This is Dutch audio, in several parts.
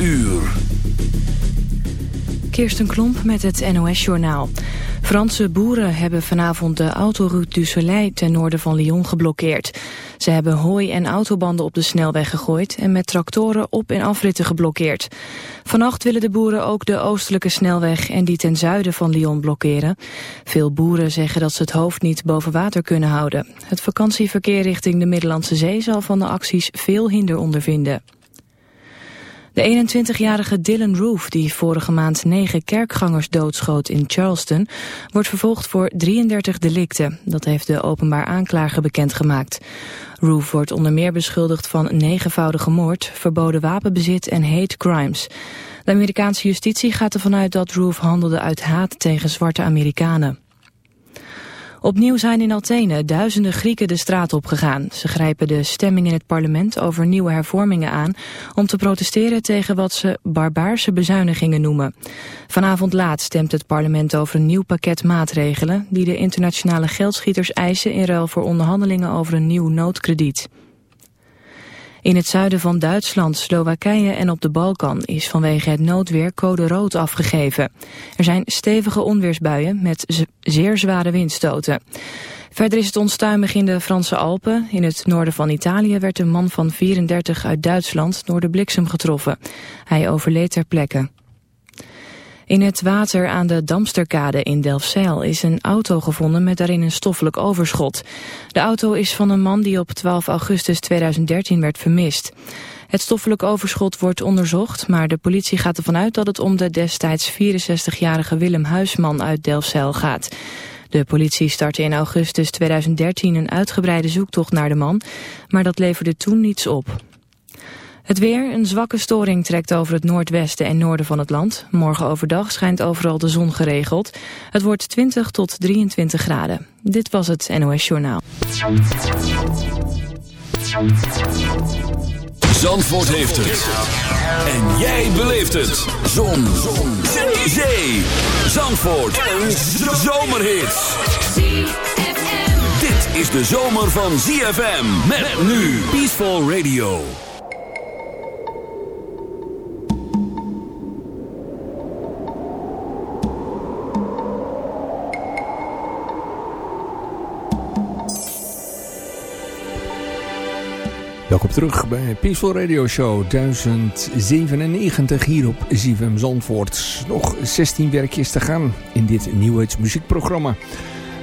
uur. Kirsten Klomp met het NOS-journaal. Franse boeren hebben vanavond de autoroute du Soleil ten noorden van Lyon geblokkeerd. Ze hebben hooi en autobanden op de snelweg gegooid en met tractoren op- en afritten geblokkeerd. Vannacht willen de boeren ook de oostelijke snelweg en die ten zuiden van Lyon blokkeren. Veel boeren zeggen dat ze het hoofd niet boven water kunnen houden. Het vakantieverkeer richting de Middellandse Zee zal van de acties veel hinder ondervinden. De 21-jarige Dylan Roof, die vorige maand negen kerkgangers doodschoot in Charleston, wordt vervolgd voor 33 delicten. Dat heeft de openbaar aanklager bekendgemaakt. Roof wordt onder meer beschuldigd van negenvoudige moord, verboden wapenbezit en hate crimes. De Amerikaanse justitie gaat ervan uit dat Roof handelde uit haat tegen zwarte Amerikanen. Opnieuw zijn in Athene duizenden Grieken de straat opgegaan. Ze grijpen de stemming in het parlement over nieuwe hervormingen aan... om te protesteren tegen wat ze barbaarse bezuinigingen noemen. Vanavond laat stemt het parlement over een nieuw pakket maatregelen... die de internationale geldschieters eisen in ruil voor onderhandelingen over een nieuw noodkrediet. In het zuiden van Duitsland, Slowakije en op de Balkan is vanwege het noodweer code rood afgegeven. Er zijn stevige onweersbuien met zeer zware windstoten. Verder is het onstuimig in de Franse Alpen. In het noorden van Italië werd een man van 34 uit Duitsland door de bliksem getroffen. Hij overleed ter plekke. In het water aan de Damsterkade in Delfzijl is een auto gevonden met daarin een stoffelijk overschot. De auto is van een man die op 12 augustus 2013 werd vermist. Het stoffelijk overschot wordt onderzocht, maar de politie gaat ervan uit dat het om de destijds 64-jarige Willem Huisman uit Delfzijl gaat. De politie startte in augustus 2013 een uitgebreide zoektocht naar de man, maar dat leverde toen niets op. Het weer, een zwakke storing trekt over het noordwesten en noorden van het land. Morgen overdag schijnt overal de zon geregeld. Het wordt 20 tot 23 graden. Dit was het NOS Journaal. Zandvoort heeft het. En jij beleeft het. Zon. zon. Zee. Zandvoort. Een zomerhit. Dit is de zomer van ZFM. Met nu Peaceful Radio. Welkom terug bij Peaceful Radio Show 1097 hier op ZFM Zandvoort. Nog 16 werkjes te gaan in dit New muziekprogramma.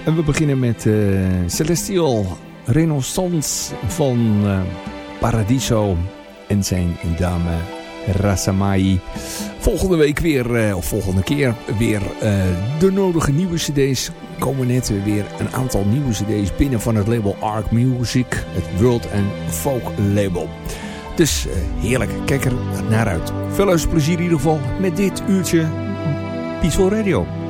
En we beginnen met uh, Celestial Renaissance van uh, Paradiso en zijn dame Rasamai. Volgende week weer, uh, of volgende keer weer de nodige nieuwe cd's komen net weer een aantal nieuwe cd's binnen van het label Arc Music. Het World and Folk label. Dus heerlijk, kijk er naar uit. Veel plezier in ieder geval met dit uurtje Peaceful Radio.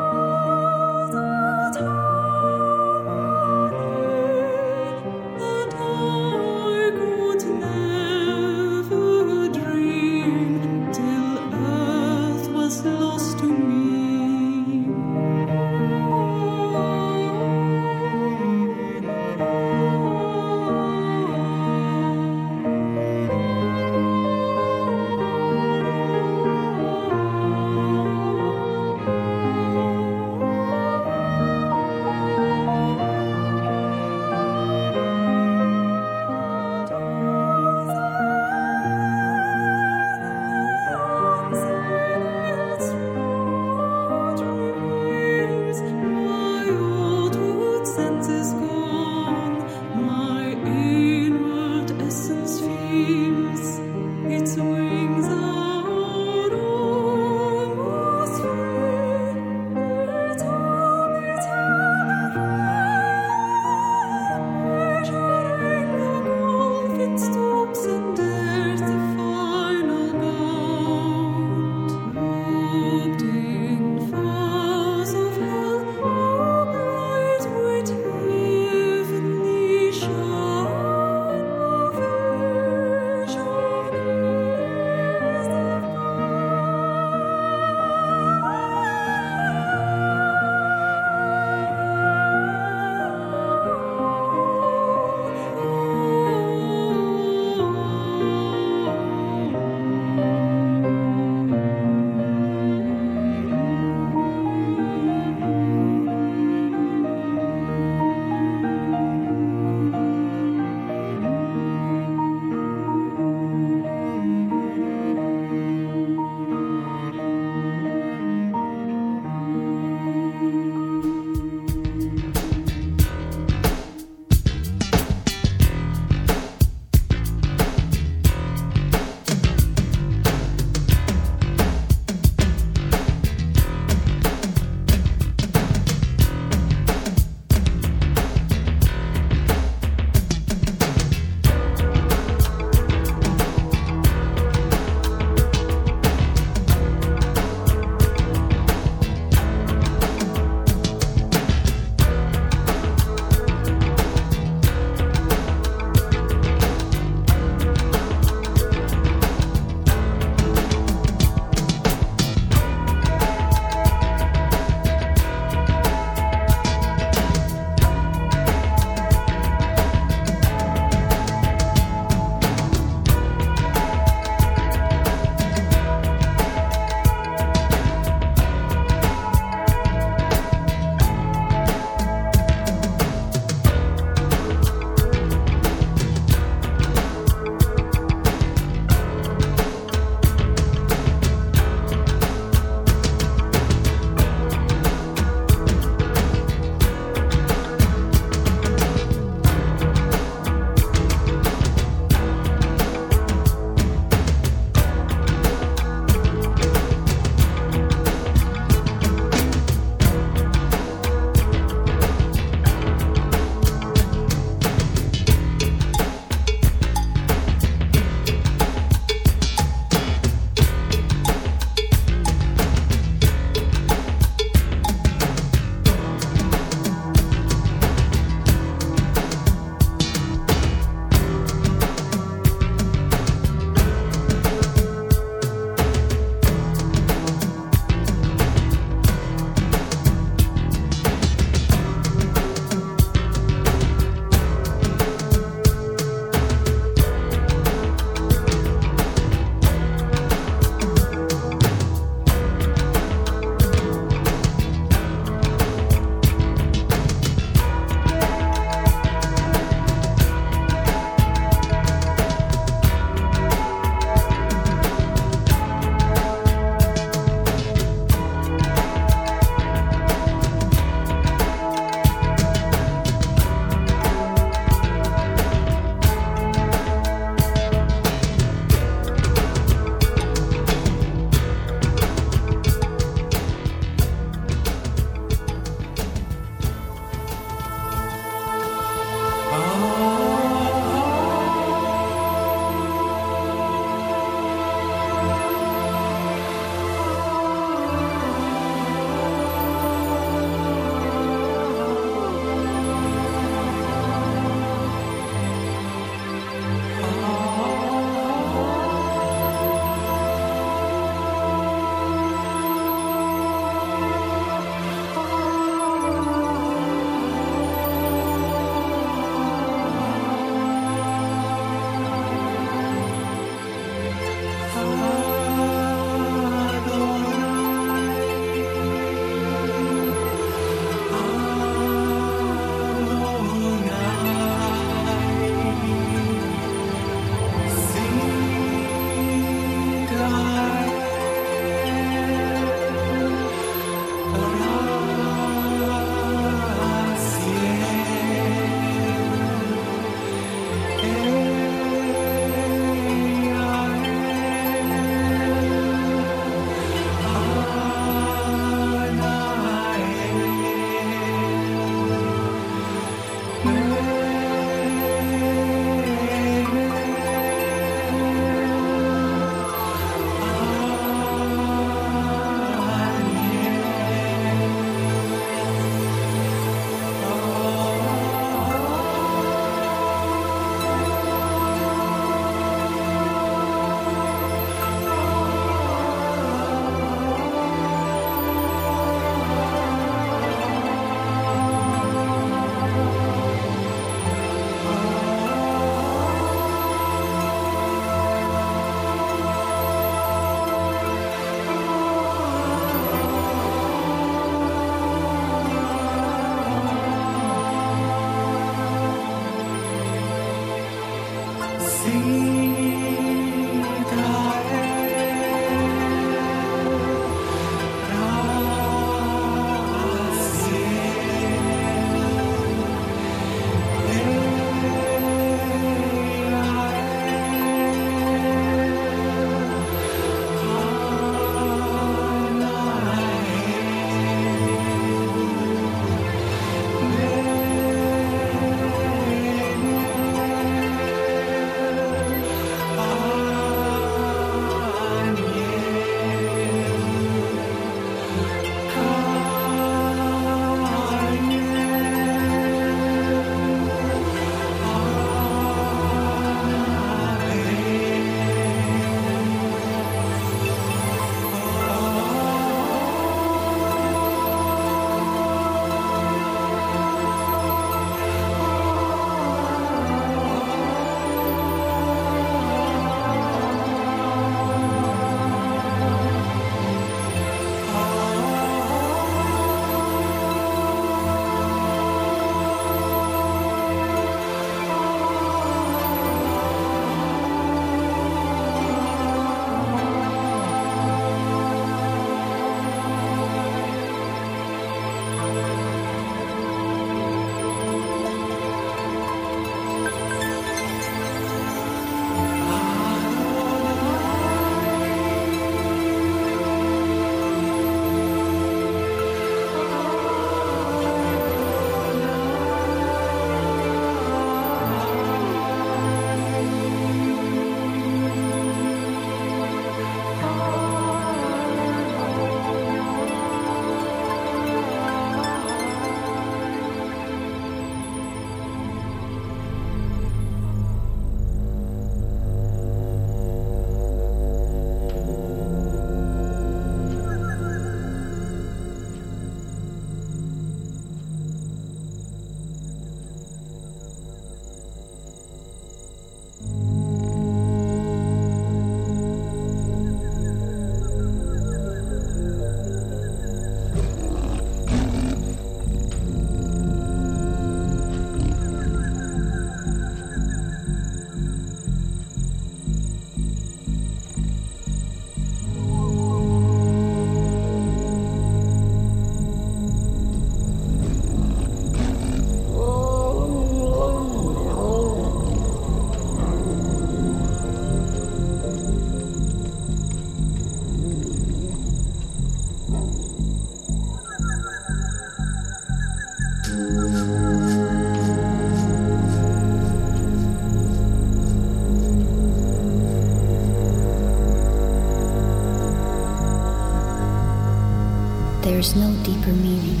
There's no deeper meaning,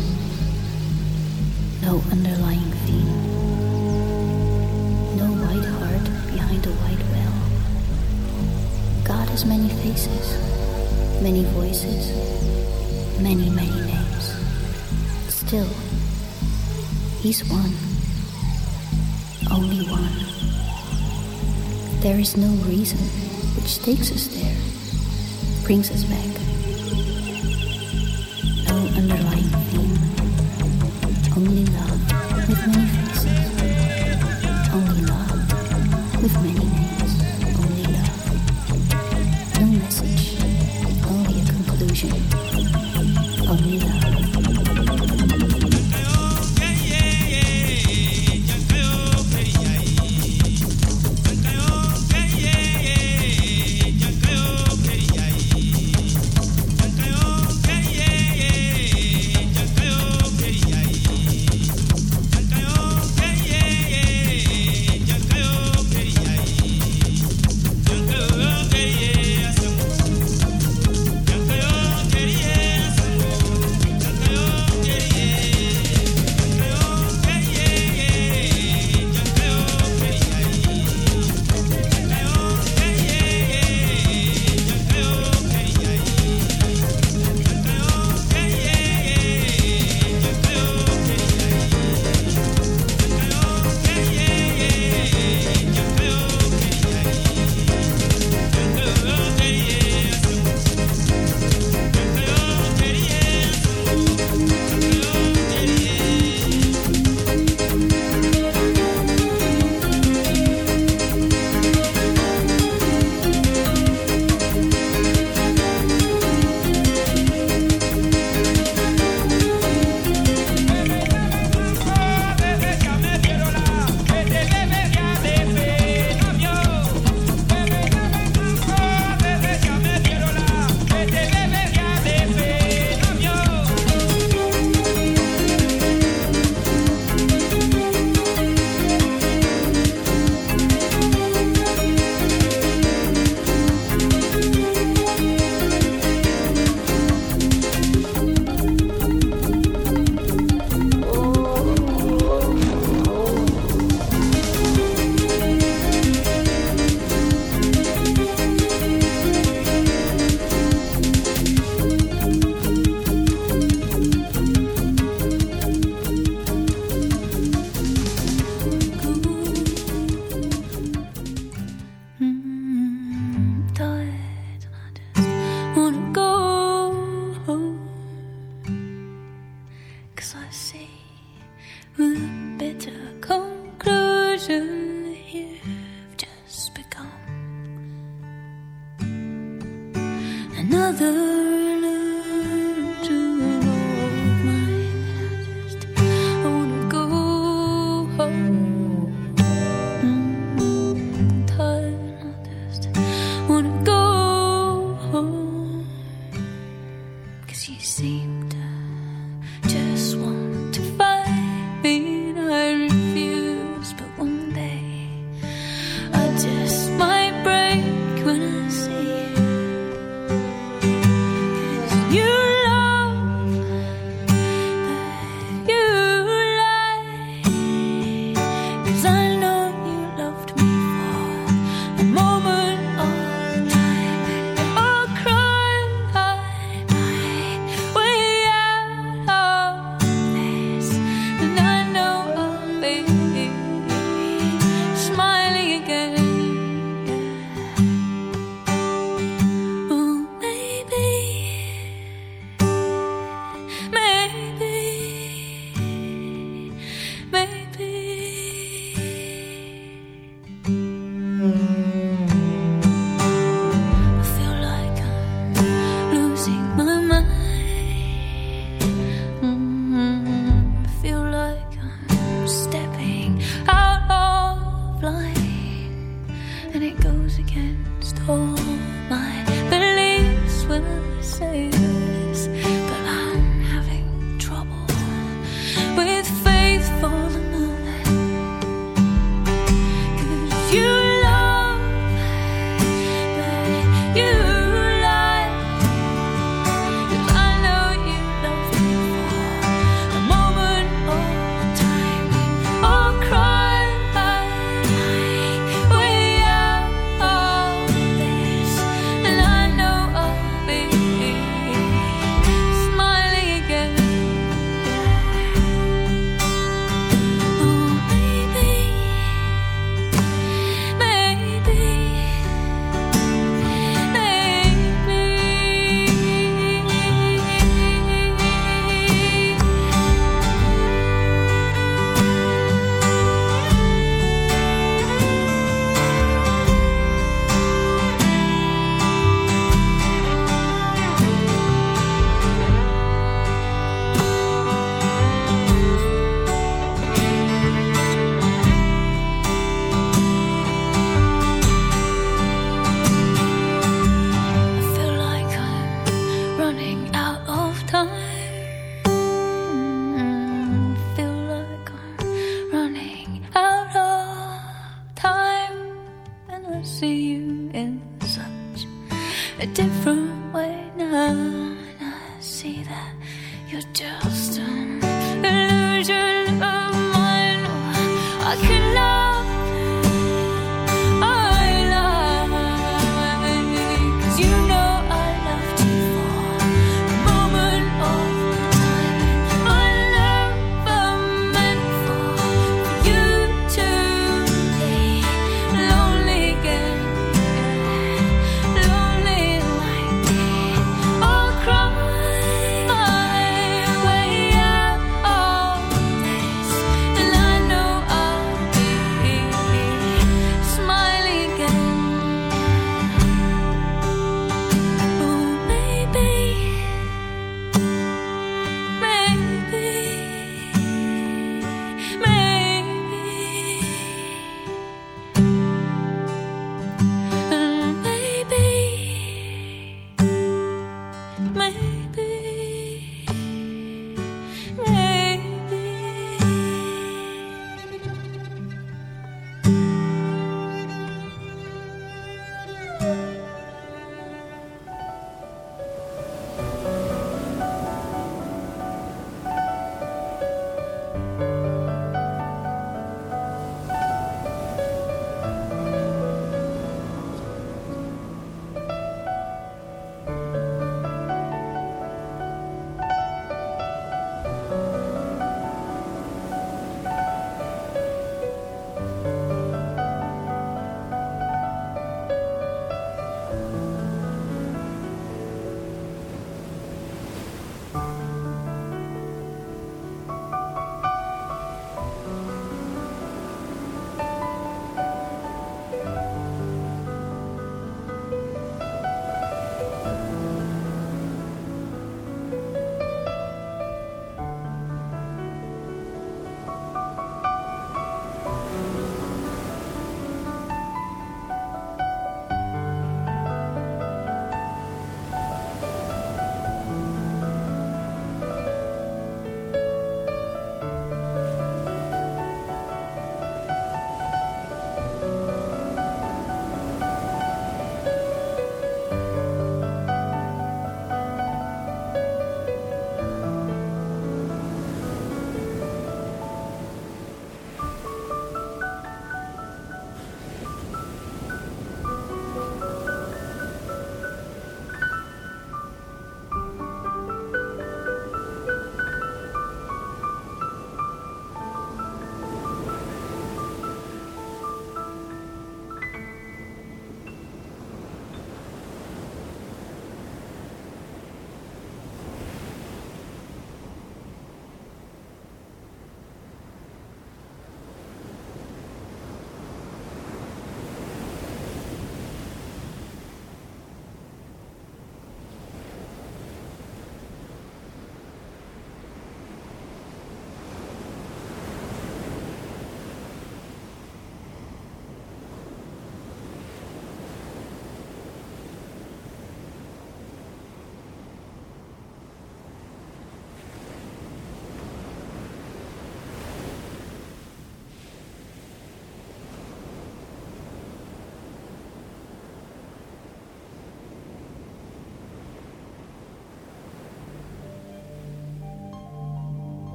no underlying theme, no white heart behind a white veil. God has many faces, many voices, many, many names. Still, He's one, only one. There is no reason which takes us there, brings us back.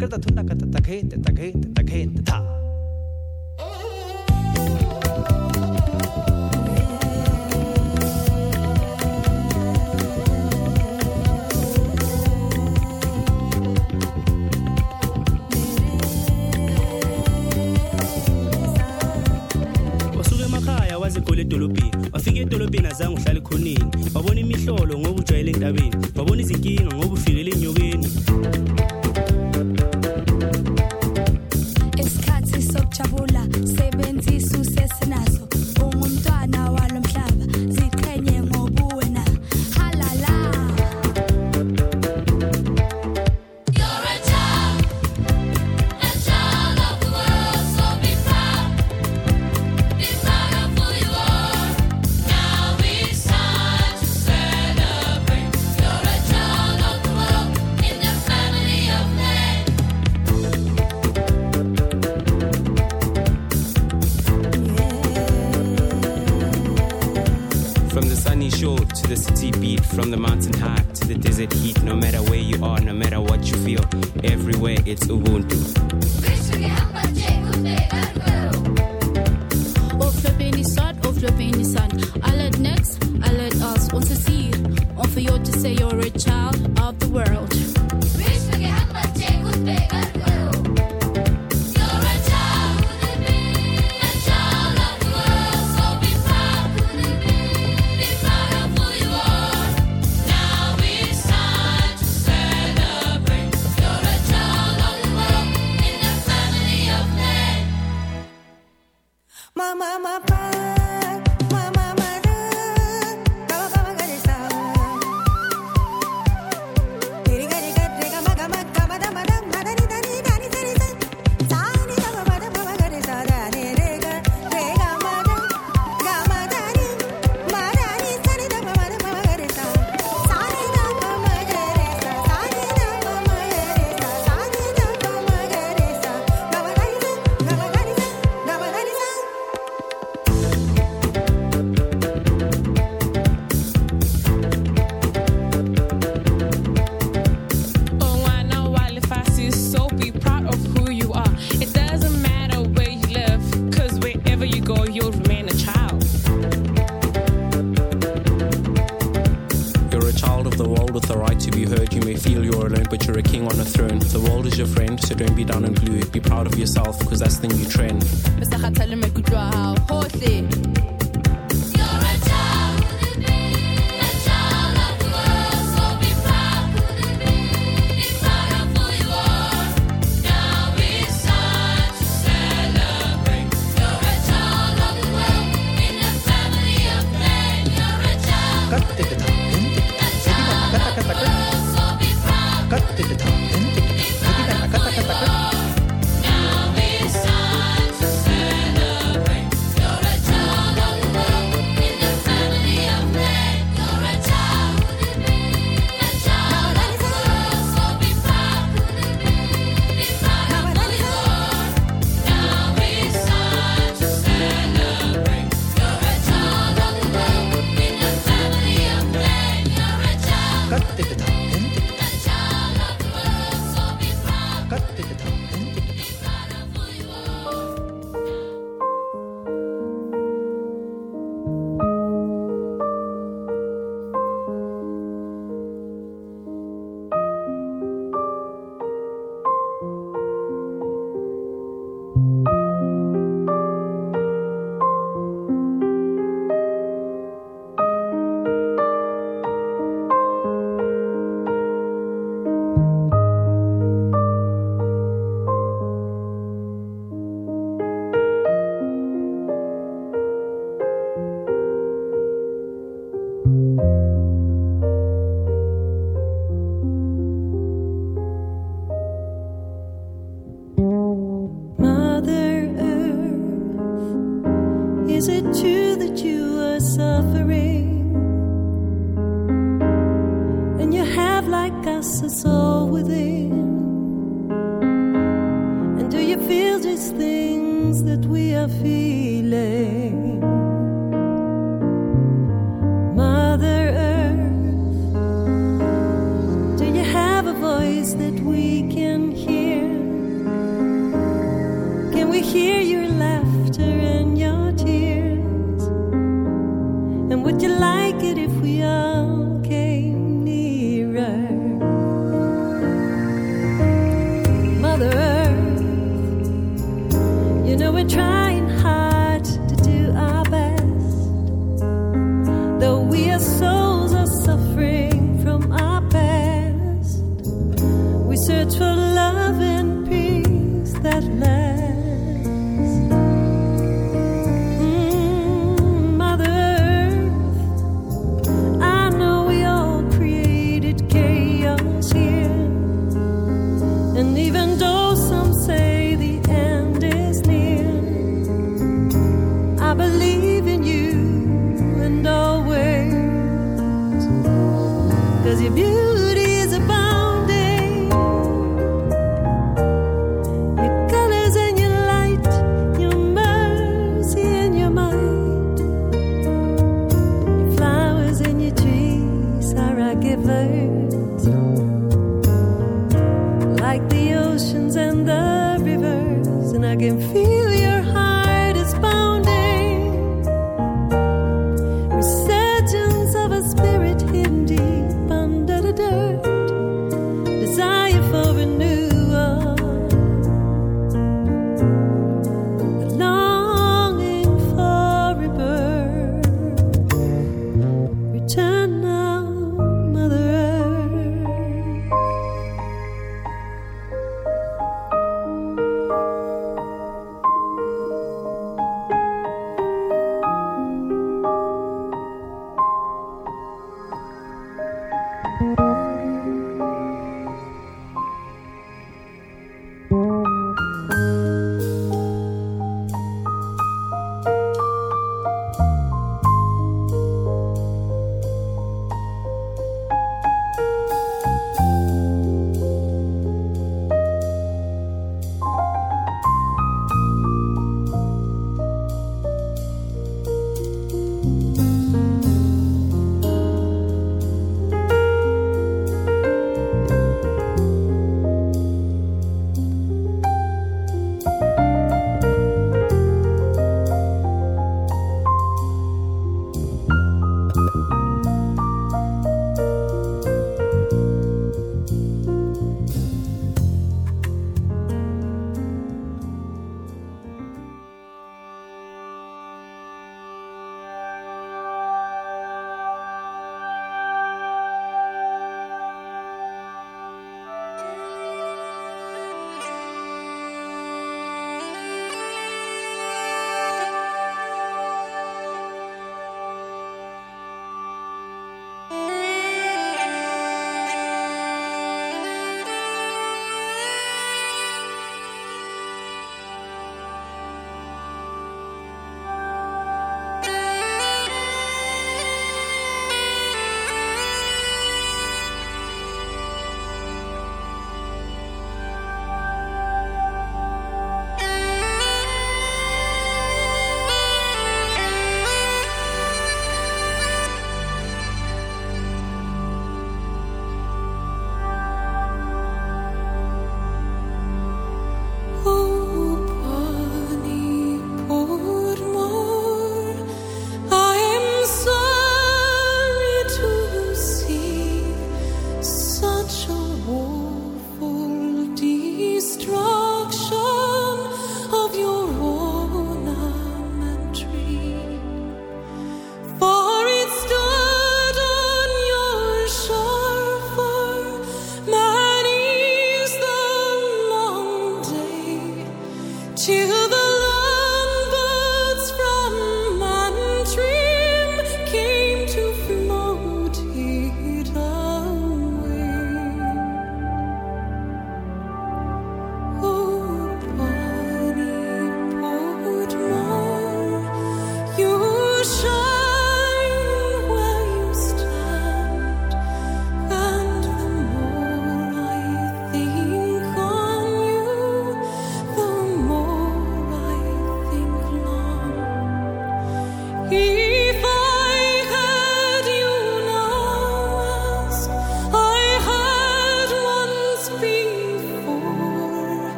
Gerda tunna kata ta gente, ta gente, ta gente, ta. edolobheni azange uhlala ekhoneni. Wabona imihlolo ngoba ujwayele entabeni wabona izinkinga ngoba souls are suffering.